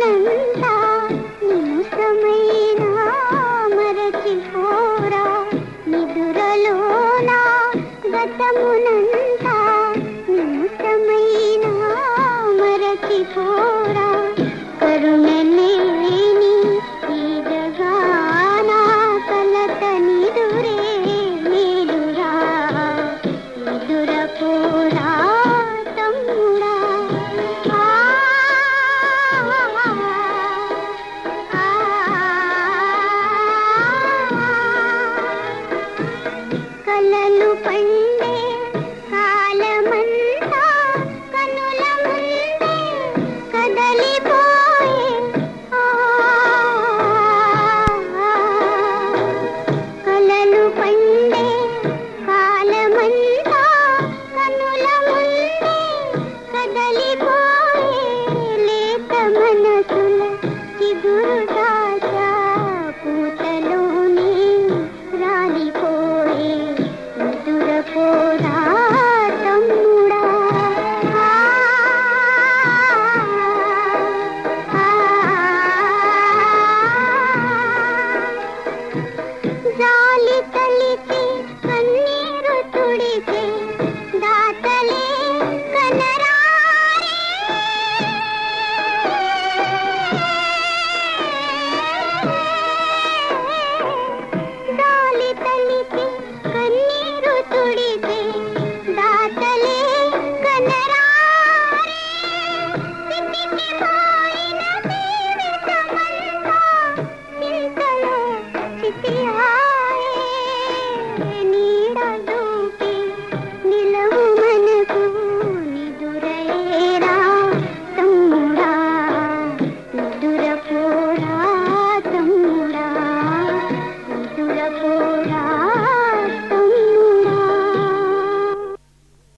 ఆనందా నిను సమయనా మరచిపోరా నిదురలోనా గతమునందా కలలు పండి